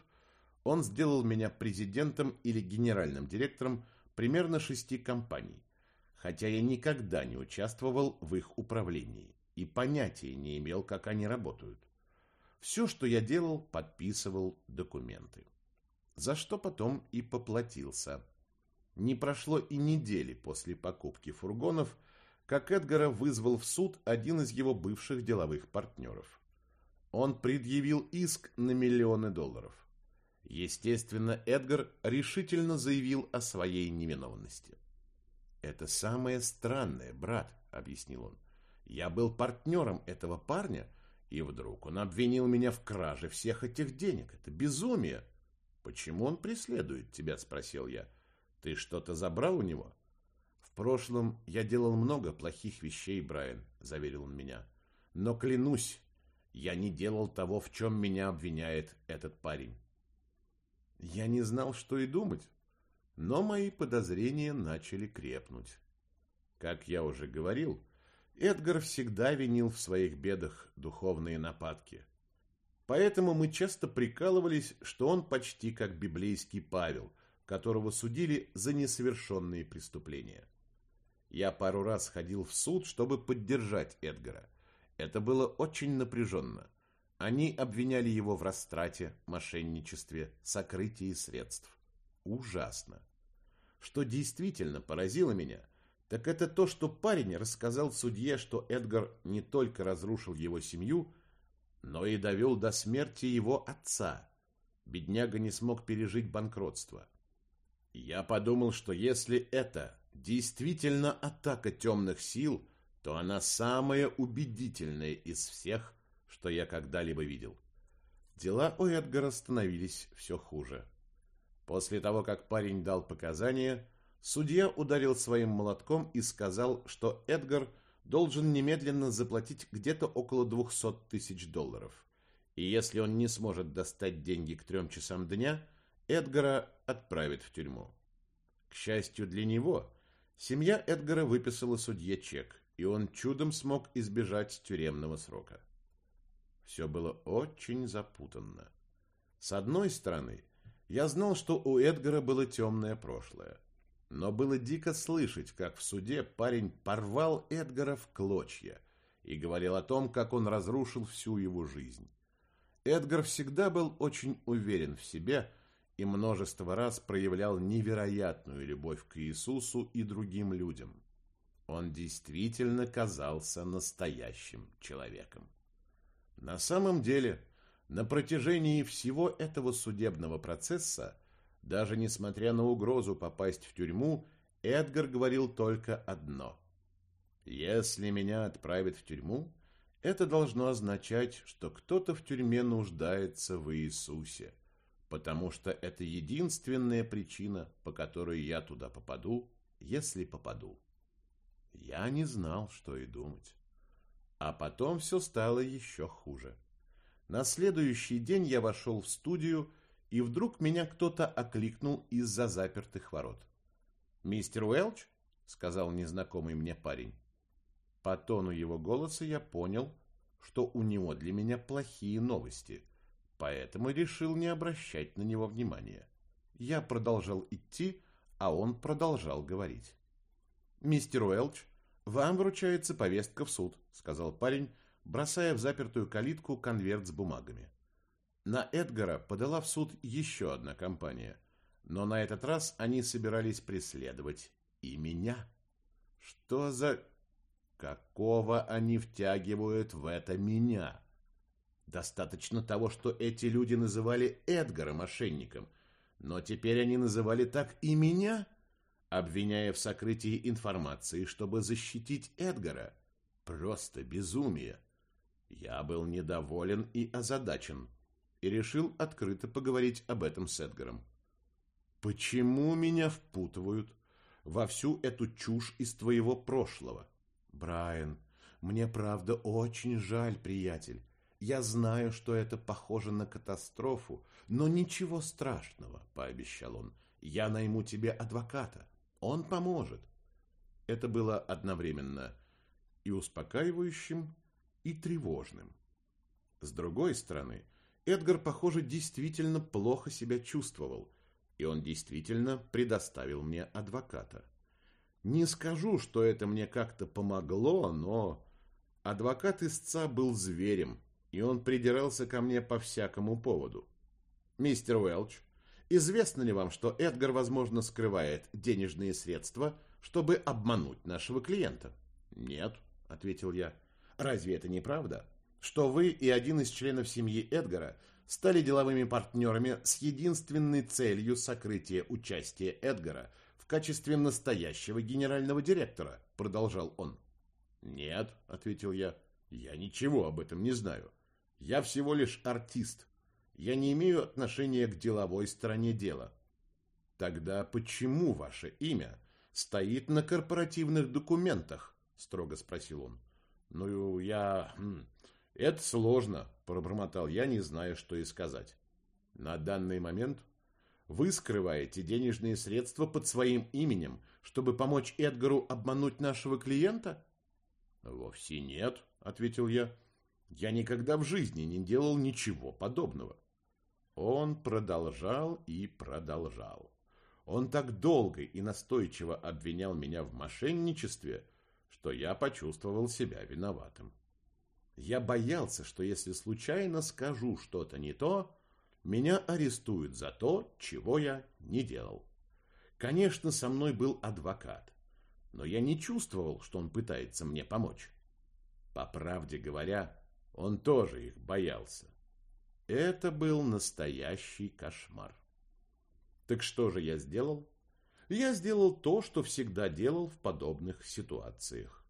он сделал меня президентом или генеральным директором примерно шести компаний, хотя я никогда не участвовал в их управлении и понятия не имел, как они работают. Все, что я делал, подписывал документы. За что потом и поплатился. Не прошло и недели после покупки фургонов, как Эдгара вызвал в суд один из его бывших деловых партнеров. Он предъявил иск на миллионы долларов. Естественно, Эдгар решительно заявил о своей невиновности. «Это самое странное, брат», — объяснил он. «Я был партнером этого парня, и вдруг он обвинил меня в краже всех этих денег. Это безумие!» «Почему он преследует тебя?» — спросил я. «Ты что-то забрал у него?» «В прошлом я делал много плохих вещей, Брайан», — заверил он меня. «Но клянусь, я не делал того, в чем меня обвиняет этот парень». Я не знал, что и думать, но мои подозрения начали крепнуть. Как я уже говорил, Эдгар всегда винил в своих бедах духовные нападки. Поэтому мы часто прикалывались, что он почти как библейский Павел, которого судили за несовершенные преступления. Я пару раз ходил в суд, чтобы поддержать Эдгара. Это было очень напряженно – они обвиняли его в растрате, мошенничестве, сокрытии средств. Ужасно. Что действительно поразило меня, так это то, что парень рассказал судье, что Эдгар не только разрушил его семью, но и довел до смерти его отца. Бедняга не смог пережить банкротство. Я подумал, что если это действительно атака темных сил, то она самая убедительная из всех, что я когда-либо видел. Дела у Эдгара становились все хуже. После того, как парень дал показания, судья ударил своим молотком и сказал, что Эдгар должен немедленно заплатить где-то около 200 тысяч долларов. И если он не сможет достать деньги к трем часам дня, Эдгара отправят в тюрьму. К счастью для него, семья Эдгара выписала судье чек, и он чудом смог избежать тюремного срока. Все было очень запутанно. С одной стороны, я знал, что у Эдгара было темное прошлое. Но было дико слышать, как в суде парень порвал Эдгара в клочья и говорил о том, как он разрушил всю его жизнь. Эдгар всегда был очень уверен в себе и множество раз проявлял невероятную любовь к Иисусу и другим людям. Он действительно казался настоящим человеком. На самом деле, на протяжении всего этого судебного процесса, даже несмотря на угрозу попасть в тюрьму, Эдгар говорил только одно. «Если меня отправят в тюрьму, это должно означать, что кто-то в тюрьме нуждается в Иисусе, потому что это единственная причина, по которой я туда попаду, если попаду». Я не знал, что и думать. А потом все стало еще хуже. На следующий день я вошел в студию, и вдруг меня кто-то окликнул из-за запертых ворот. «Мистер Уэлч?» — сказал незнакомый мне парень. По тону его голоса я понял, что у него для меня плохие новости, поэтому решил не обращать на него внимания. Я продолжал идти, а он продолжал говорить. «Мистер Уэлч, вам вручается повестка в суд», — сказал парень, бросая в запертую калитку конверт с бумагами. На Эдгара подала в суд еще одна компания, но на этот раз они собирались преследовать и меня. Что за... Какого они втягивают в это меня? Достаточно того, что эти люди называли Эдгара мошенником, но теперь они называли так и меня, обвиняя в сокрытии информации, чтобы защитить Эдгара. Просто безумие. Я был недоволен и озадачен, и решил открыто поговорить об этом с Эдгаром. Почему меня впутывают во всю эту чушь из твоего прошлого? Брайан, мне правда очень жаль, приятель. Я знаю, что это похоже на катастрофу, но ничего страшного, пообещал он. Я найму тебе адвоката. Он поможет. Это было одновременно и успокаивающим, и тревожным. С другой стороны, Эдгар, похоже, действительно плохо себя чувствовал, и он действительно предоставил мне адвоката. Не скажу, что это мне как-то помогло, но адвокат истца был зверем, и он придирался ко мне по всякому поводу. «Мистер Уэлч, известно ли вам, что Эдгар, возможно, скрывает денежные средства, чтобы обмануть нашего клиента?» «Нет», — ответил я. Разве это не правда? Что вы и один из членов семьи Эдгара стали деловыми партнерами с единственной целью сокрытия участия Эдгара в качестве настоящего генерального директора, продолжал он. Нет, ответил я. Я ничего об этом не знаю. Я всего лишь артист. Я не имею отношения к деловой стороне дела. Тогда почему ваше имя стоит на корпоративных документах? строго спросил он. Ну, я... Хм, это сложно, пробормотал я, не зная, что и сказать. На данный момент вы скрываете денежные средства под своим именем, чтобы помочь Эдгару обмануть нашего клиента? Вовсе нет, ответил я. Я никогда в жизни не делал ничего подобного. Он продолжал и продолжал. Он так долго и настойчиво обвинял меня в мошенничестве, что я почувствовал себя виноватым. Я боялся, что если случайно скажу что-то не то, меня арестуют за то, чего я не делал. Конечно, со мной был адвокат. но я не чувствовал, что он пытается мне помочь. По правде говоря, он тоже их боялся. Это был настоящий кошмар. Так что же я сделал? Я сделал то, что всегда делал в подобных ситуациях.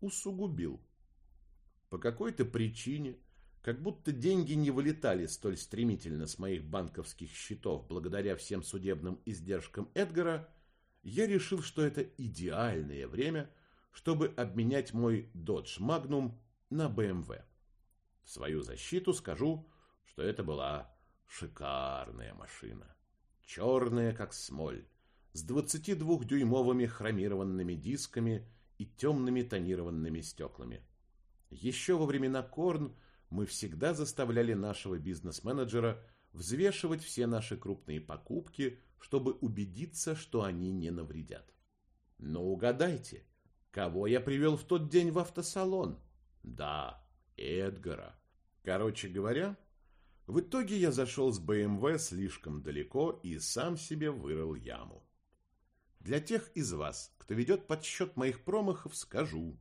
Усугубил. По какой-то причине, как будто деньги не вылетали столь стремительно с моих банковских счетов благодаря всем судебным издержкам Эдгара, я решил, что это идеальное время, чтобы обменять мой Dodge Magnum на BMW. В свою защиту скажу, что это была шикарная машина. Черная, как смоль, с 22-дюймовыми хромированными дисками и темными тонированными стеклами. Еще во времена Корн мы всегда заставляли нашего бизнес-менеджера взвешивать все наши крупные покупки, чтобы убедиться, что они не навредят. Но угадайте, кого я привел в тот день в автосалон? Да, Эдгара. Короче говоря, в итоге я зашел с БМВ слишком далеко и сам себе вырыл яму. Для тех из вас, кто ведет подсчет моих промахов, скажу.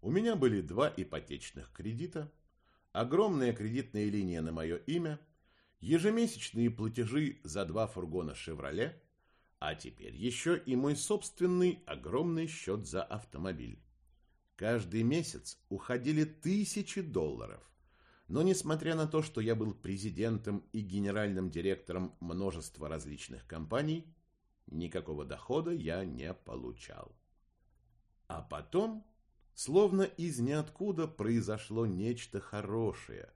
У меня были два ипотечных кредита, огромная кредитная линия на мое имя, ежемесячные платежи за два фургона «Шевроле», а теперь еще и мой собственный огромный счет за автомобиль. Каждый месяц уходили тысячи долларов. Но несмотря на то, что я был президентом и генеральным директором множества различных компаний, никакого дохода я не получал. А потом, словно из ниоткуда, произошло нечто хорошее.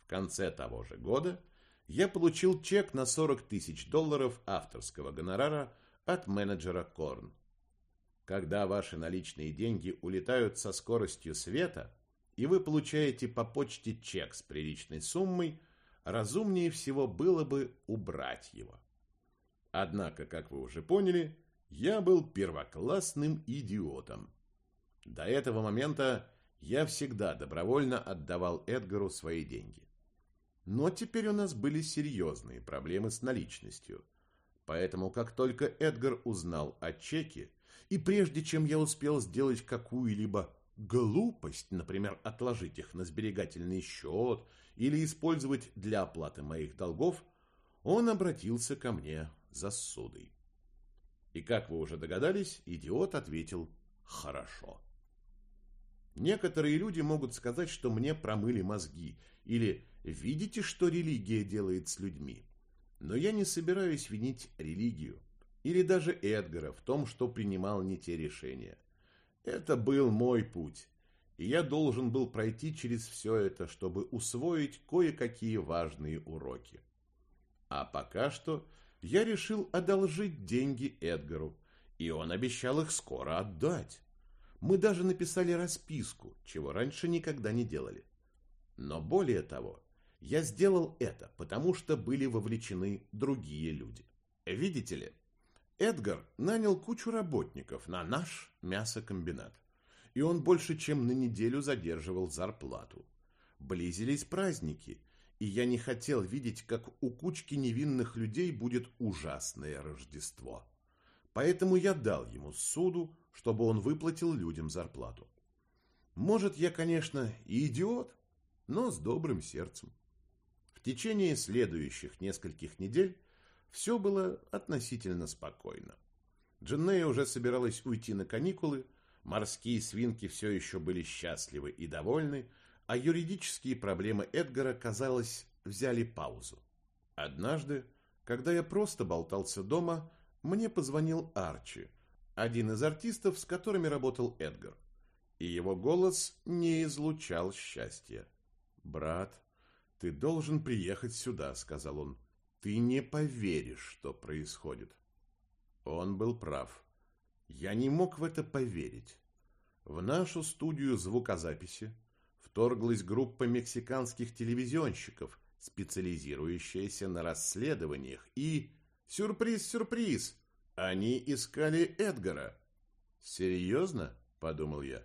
В конце того же года я получил чек на 40 тысяч долларов авторского гонорара от менеджера Корн. Когда ваши наличные деньги улетают со скоростью света – и вы получаете по почте чек с приличной суммой, разумнее всего было бы убрать его. Однако, как вы уже поняли, я был первоклассным идиотом. До этого момента я всегда добровольно отдавал Эдгару свои деньги. Но теперь у нас были серьезные проблемы с наличностью. Поэтому, как только Эдгар узнал о чеке, и прежде чем я успел сделать какую-либо глупость, например, отложить их на сберегательный счет или использовать для оплаты моих долгов, он обратился ко мне за ссудой. И, как вы уже догадались, идиот ответил «хорошо». Некоторые люди могут сказать, что мне промыли мозги, или «видите, что религия делает с людьми». Но я не собираюсь винить религию, или даже Эдгара в том, что принимал не те решения – это был мой путь, и я должен был пройти через все это, чтобы усвоить кое-какие важные уроки. А пока что я решил одолжить деньги Эдгару, и он обещал их скоро отдать. Мы даже написали расписку, чего раньше никогда не делали. Но более того, я сделал это, потому что были вовлечены другие люди. Видите ли, Эдгар нанял кучу работников на наш мясокомбинат. И он больше чем на неделю задерживал зарплату. Близились праздники, и я не хотел видеть, как у кучки невинных людей будет ужасное Рождество. Поэтому я дал ему суду, чтобы он выплатил людям зарплату. Может, я, конечно, и идиот, но с добрым сердцем. В течение следующих нескольких недель все было относительно спокойно. Дженнея уже собиралась уйти на каникулы, морские свинки все еще были счастливы и довольны, а юридические проблемы Эдгара, казалось, взяли паузу. Однажды, когда я просто болтался дома, мне позвонил Арчи, один из артистов, с которыми работал Эдгар. И его голос не излучал счастья. «Брат, ты должен приехать сюда», — сказал он. Ты не поверишь, что происходит. Он был прав. Я не мог в это поверить. В нашу студию звукозаписи вторглась группа мексиканских телевизионщиков, специализирующаяся на расследованиях, и... Сюрприз-сюрприз! Они искали Эдгара. «Серьезно?» – подумал я.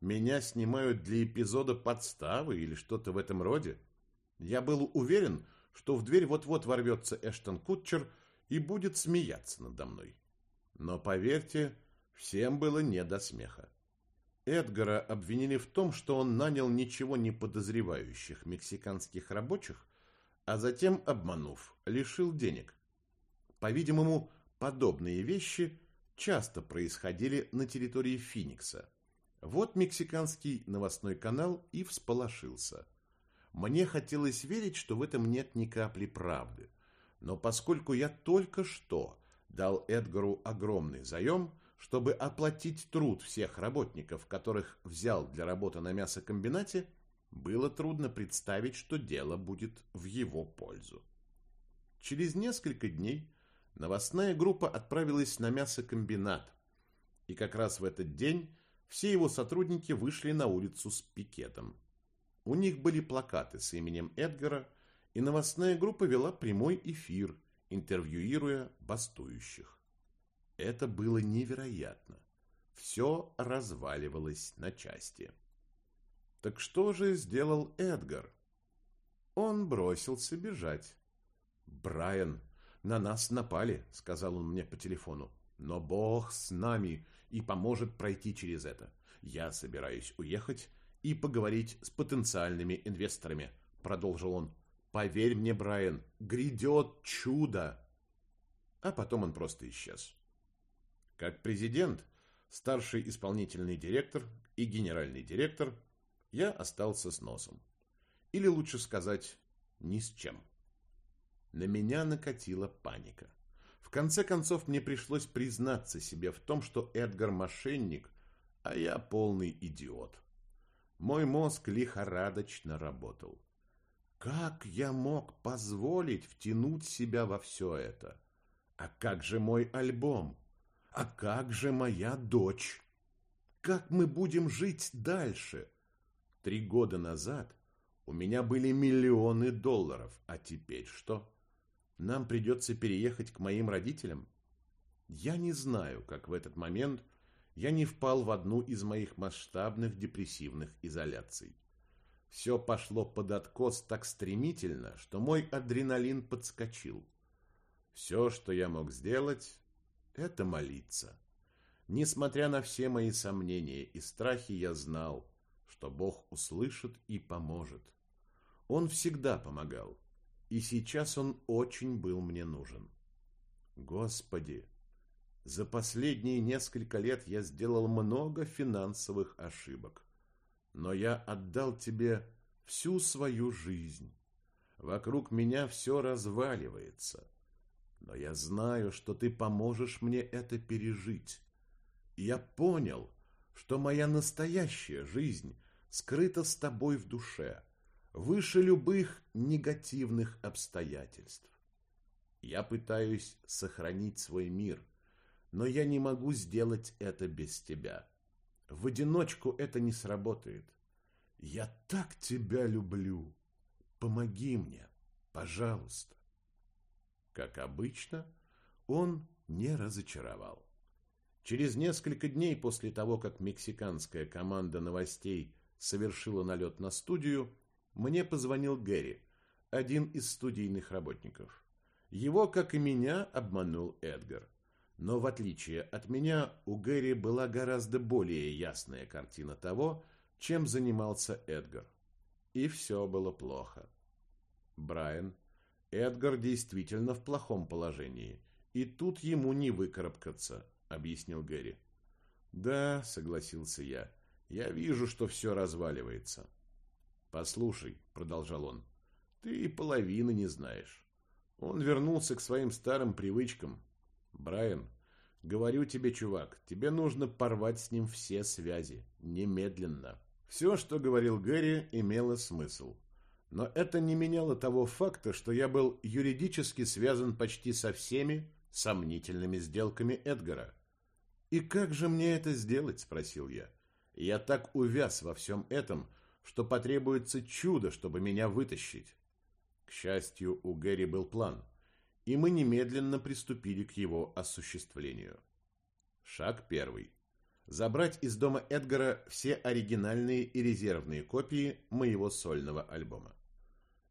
«Меня снимают для эпизода подставы или что-то в этом роде?» Я был уверен, что в дверь вот-вот ворвется Эштон Кутчер и будет смеяться надо мной. Но поверьте, Всем было не до смеха. Эдгара обвинили в том, что он нанял ничего не подозревающих мексиканских рабочих, а затем, обманув, лишил денег. По-видимому, подобные вещи часто происходили на территории Финикса. Вот мексиканский новостной канал и всполошился. Мне хотелось верить, что в этом нет ни капли правды. Но поскольку я только что дал Эдгару огромный заем, чтобы оплатить труд всех работников, которых взял для работы на мясокомбинате, было трудно представить, что дело будет в его пользу. Через несколько дней новостная группа отправилась на мясокомбинат, и как раз в этот день все его сотрудники вышли на улицу с пикетом. У них были плакаты с именем Эдгара, и новостная группа вела прямой эфир, интервьюируя бастующих. Это было невероятно. Все разваливалось на части. Так что же сделал Эдгар? Он бросился бежать. «Брайан, на нас напали», — сказал он мне по телефону. «Но Бог с нами и поможет пройти через это. Я собираюсь уехать и поговорить с потенциальными инвесторами», — продолжил он. «Поверь мне, Брайан, грядет чудо!» А потом он просто исчез. Как президент, старший исполнительный директор и генеральный директор я остался с носом. Или лучше сказать, ни с чем. На меня накатила паника. В конце концов, мне пришлось признаться себе в том, что Эдгар мошенник, а я полный идиот. Мой мозг лихорадочно работал. Как я мог позволить втянуть себя во все это? А как же мой альбом? А как же моя дочь? Как мы будем жить дальше? Три года назад у меня были миллионы долларов, а теперь что? Нам придется переехать к моим родителям? Я не знаю, как в этот момент я не впал в одну из моих масштабных депрессивных изоляций. Все пошло под откос так стремительно, что мой адреналин подскочил. Все, что я мог сделать, это молиться. Несмотря на все мои сомнения и страхи, я знал, что Бог услышит и поможет. Он всегда помогал, и сейчас он очень был мне нужен. Господи, за последние несколько лет я сделал много финансовых ошибок, но я отдал тебе всю свою жизнь. Вокруг меня все разваливается но я знаю, что ты поможешь мне это пережить. я понял, что моя настоящая жизнь скрыта с тобой в душе, выше любых негативных обстоятельств. Я пытаюсь сохранить свой мир, но я не могу сделать это без тебя. В одиночку это не сработает. Я так тебя люблю. Помоги мне, пожалуйста. Как обычно, он не разочаровал. Через несколько дней после того, как мексиканская команда новостей совершила налет на студию, мне позвонил Гэри, один из студийных работников. Его, как и меня, обманул Эдгар. Но в отличие от меня, у Гэри была гораздо более ясная картина того, чем занимался Эдгар. И все было плохо. Брайан Эдгар действительно в плохом положении, и тут ему не выкарабкаться, объяснил Гэри. Да, согласился я. Я вижу, что все разваливается. Послушай, продолжал он, ты и половины не знаешь. Он вернулся к своим старым привычкам. Брайан, говорю тебе, чувак, тебе нужно порвать с ним все связи. Немедленно. Все, что говорил Гэри, имело смысл. Но это не меняло того факта, что я был юридически связан почти со всеми сомнительными сделками Эдгара. «И как же мне это сделать?» – спросил я. «Я так увяз во всем этом, что потребуется чудо, чтобы меня вытащить». К счастью, у Гэри был план, и мы немедленно приступили к его осуществлению. Шаг первый. Забрать из дома Эдгара все оригинальные и резервные копии моего сольного альбома.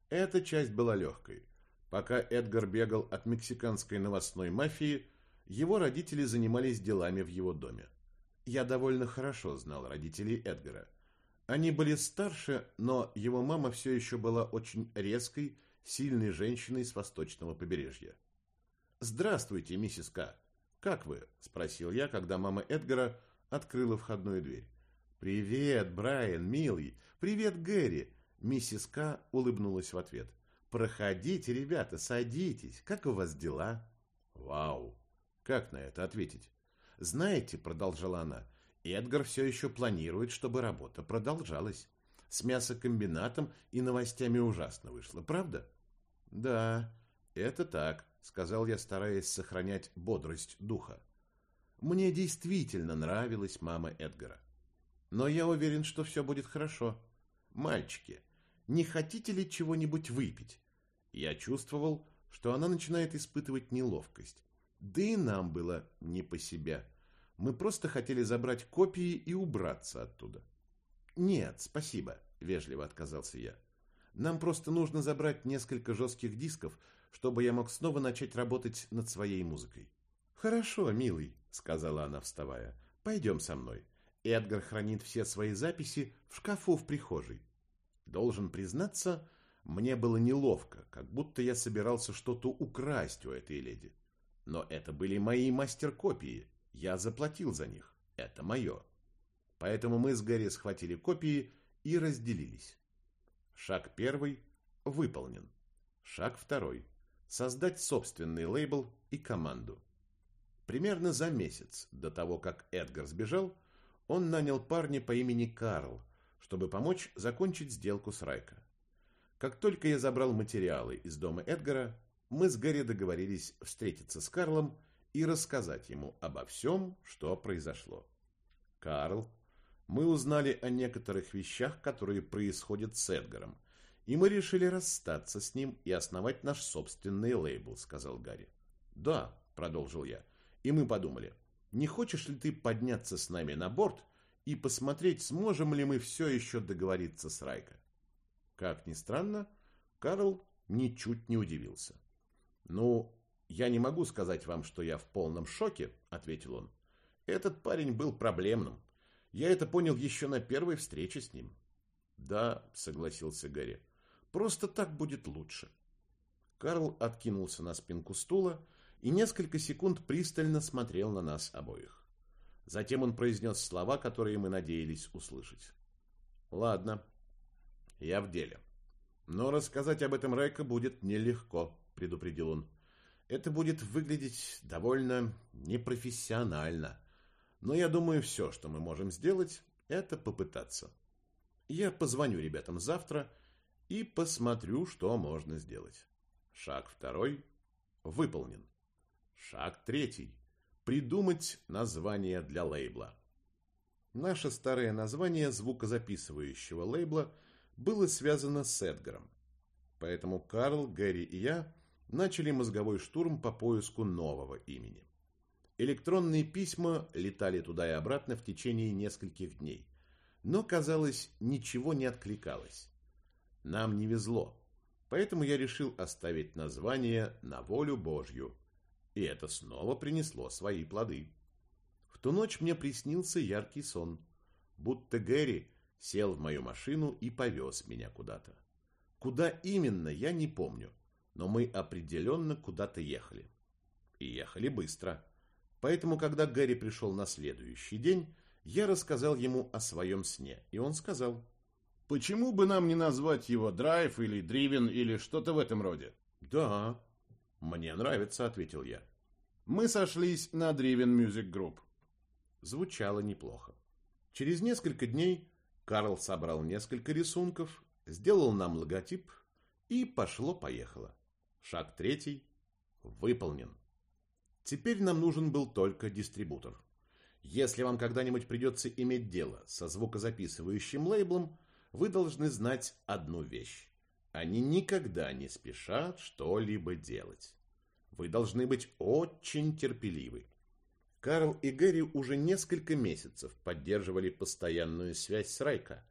Эта часть была легкой. Пока Эдгар бегал от мексиканской новостной мафии, его родители занимались делами в его доме. Я довольно хорошо знал родителей Эдгара. Они были старше, но его мама все еще была очень резкой, сильной женщиной с восточного побережья. «Здравствуйте, миссис К. Как вы?» – спросил я, когда мама Эдгара открыла входную дверь. «Привет, Брайан, милый! Привет, Гэри!» Миссис К. улыбнулась в ответ. «Проходите, ребята, садитесь. Как у вас дела?» «Вау! Как на это ответить?» «Знаете», — продолжала она, — «Эдгар все еще планирует, чтобы работа продолжалась. С мясокомбинатом и новостями ужасно вышло, правда?» «Да, это так», — сказал я, стараясь сохранять бодрость духа. Мне действительно нравилась мама Эдгара. Но я уверен, что все будет хорошо. Мальчики, не хотите ли чего-нибудь выпить? Я чувствовал, что она начинает испытывать неловкость. Да и нам было не по себе. Мы просто хотели забрать копии и убраться оттуда. «Нет, спасибо», — вежливо отказался я. «Нам просто нужно забрать несколько жестких дисков, чтобы я мог снова начать работать над своей музыкой». «Хорошо, милый», — сказала она, вставая. «Пойдем со мной. Эдгар хранит все свои записи в шкафу в прихожей». Должен признаться, мне было неловко, как будто я собирался что-то украсть у этой леди. Но это были мои мастер-копии. Я заплатил за них. Это мое. Поэтому мы с Гэри схватили копии и разделились. Шаг первый выполнен. Шаг второй. Создать собственный лейбл и команду. Примерно за месяц до того, как Эдгар сбежал, он нанял парня по имени Карл, чтобы помочь закончить сделку с Райка. Как только я забрал материалы из дома Эдгара, мы с Гэри договорились встретиться с Карлом и рассказать ему обо всем, что произошло. Карл, мы узнали о некоторых вещах, которые происходят с Эдгаром, и мы решили расстаться с ним и основать наш собственный лейбл, сказал Гарри. Да, продолжил я, и мы подумали, не хочешь ли ты подняться с нами на борт и посмотреть, сможем ли мы все еще договориться с Райко? Как ни странно, Карл ничуть не удивился. «Ну, я не могу сказать вам, что я в полном шоке», — ответил он. «Этот парень был проблемным. Я это понял еще на первой встрече с ним». «Да», — согласился Гарри, — «просто так будет лучше». Карл откинулся на спинку стула и несколько секунд пристально смотрел на нас обоих. Затем он произнес слова, которые мы надеялись услышать. «Ладно, я в деле. Но рассказать об этом Райка будет нелегко предупредил он. Это будет выглядеть довольно непрофессионально. Но я думаю, все, что мы можем сделать, это попытаться. Я позвоню ребятам завтра и посмотрю, что можно сделать. Шаг второй выполнен. Шаг третий. Придумать название для лейбла. Наше старое название звукозаписывающего лейбла было связано с Эдгаром. Поэтому Карл, Гэри и я начали мозговой штурм по поиску нового имени. Электронные письма летали туда и обратно в течение нескольких дней. Но, казалось, ничего не откликалось. Нам не везло, поэтому я решил оставить название «На волю Божью». И это снова принесло свои плоды. В ту ночь мне приснился яркий сон, будто Гэри сел в мою машину и повез меня куда-то. Куда именно, я не помню – но мы определенно куда-то ехали. И ехали быстро. Поэтому, когда Гэри пришел на следующий день, я рассказал ему о своем сне, и он сказал, «Почему бы нам не назвать его Драйв или Дривен или что-то в этом роде?» «Да, мне нравится», — ответил я. Мы сошлись на Driven Music Group. Звучало неплохо. Через несколько дней Карл собрал несколько рисунков, сделал нам логотип, и пошло-поехало. Шаг третий выполнен. Теперь нам нужен был только дистрибутор. Если вам когда-нибудь придется иметь дело со звукозаписывающим лейблом, вы должны знать одну вещь. Они никогда не спешат что-либо делать. Вы должны быть очень терпеливы. Карл и Гэри уже несколько месяцев поддерживали постоянную связь с Райка,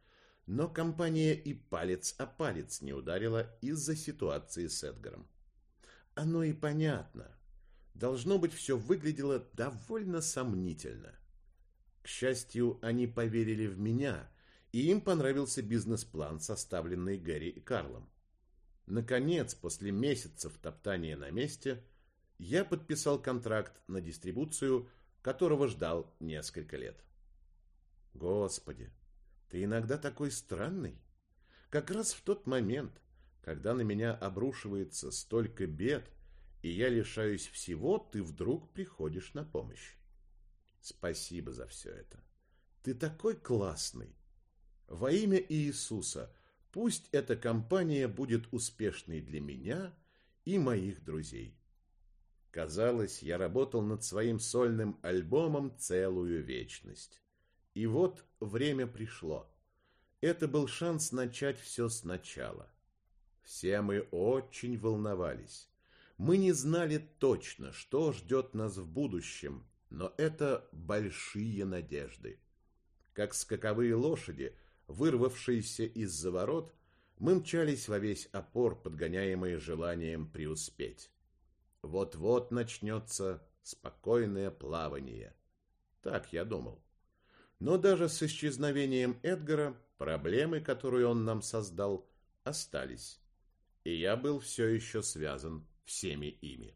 но компания и палец о палец не ударила из-за ситуации с Эдгаром. Оно и понятно. Должно быть, все выглядело довольно сомнительно. К счастью, они поверили в меня, и им понравился бизнес-план, составленный Гэри и Карлом. Наконец, после месяцев топтания на месте, я подписал контракт на дистрибуцию, которого ждал несколько лет. Господи, ты иногда такой странный. Как раз в тот момент, когда на меня обрушивается столько бед, и я лишаюсь всего, ты вдруг приходишь на помощь. Спасибо за все это. Ты такой классный. Во имя Иисуса, пусть эта компания будет успешной для меня и моих друзей. Казалось, я работал над своим сольным альбомом целую вечность. И вот время пришло. Это был шанс начать все сначала. Все мы очень волновались. Мы не знали точно, что ждет нас в будущем, но это большие надежды. Как скаковые лошади, вырвавшиеся из-за ворот, мы мчались во весь опор, подгоняемые желанием преуспеть. Вот-вот начнется спокойное плавание. Так я думал. Но даже с исчезновением Эдгара проблемы, которые он нам создал, остались. И я был все еще связан всеми ими.